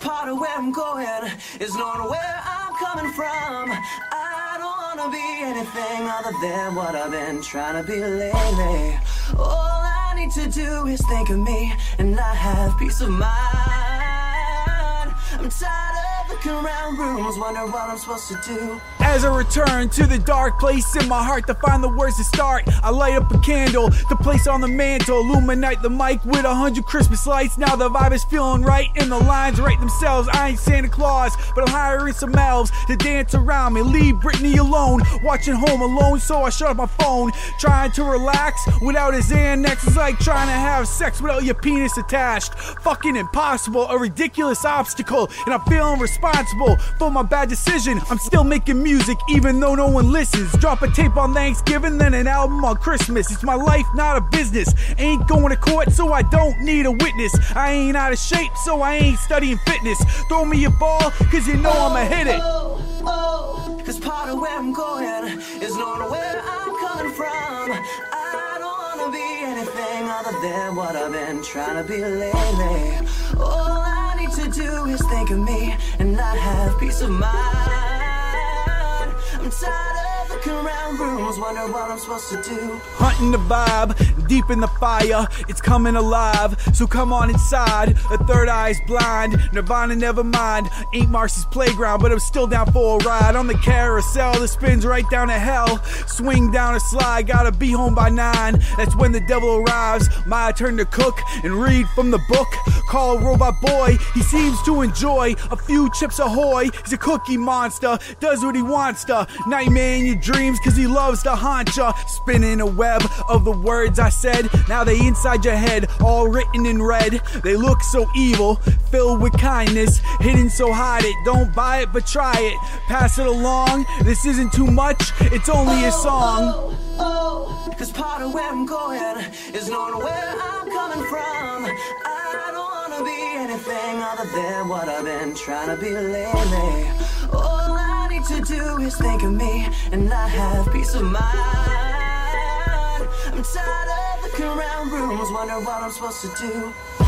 part of where I'm going is knowing where I'm coming from. I don't wanna be anything other than what I've been trying to be lately. All I need to do is think of me, and I have peace of mind. I'm tired of looking around rooms, wondering what I'm supposed to do. As I return to the dark place in my heart to find the words to start, I light up a candle to place on the mantle, illuminate the mic with a hundred Christmas lights. Now the vibe is feeling right, and the lines write themselves. I ain't Santa Claus, but I'm hiring some elves to dance around me. Leave Brittany alone, watching Home Alone, so I shut off my phone, trying to relax without his Xanax. It's like trying to have sex without your penis attached. Fucking impossible, a ridiculous obstacle, and I'm feeling responsible for my bad decision. I'm still making music even though no one listens. Drop a tape on Thanksgiving, then an album on Christmas. It's my life, not a business. Ain't going to court, so I don't need a witness. I ain't out of shape, so I ain't studying fitness. Throw me a ball, cause you know I'ma hit it. Oh, oh, cause part of where I'm going is knowing where I'm coming from. I don't wanna be anything other than what I've been trying to be lately. All I need to do is think of me, and I have peace of mind. I'm supposed to do. Hunting the vibe, deep in the fire, it's coming alive. So come on inside. The third eye is blind. Nirvana, never mind. Ain't Marcy's playground, but I'm still down for a ride on the carousel that spins right down to hell. Swing down a slide, gotta be home by nine. That's when the devil arrives. My turn to cook and read from the book. Call a robot boy, he seems to enjoy a few chips ahoy. He's a cookie monster, does what he wants to. Nightmare in your dreams, cause he loves to haunt ya. Spinning a web of the words I said. Now they inside your head, all written in red. They look so evil, filled with kindness. Hidden so hide it, don't buy it, but try it. Pass it along, this isn't too much, it's only a song. Oh, oh, cause part of where I'm going is knowing where I'm coming from. I don't other than what I've been trying to be lately. All I need to do is think of me, and I have peace of mind. I'm tired of looking around rooms, wondering what I'm supposed to do.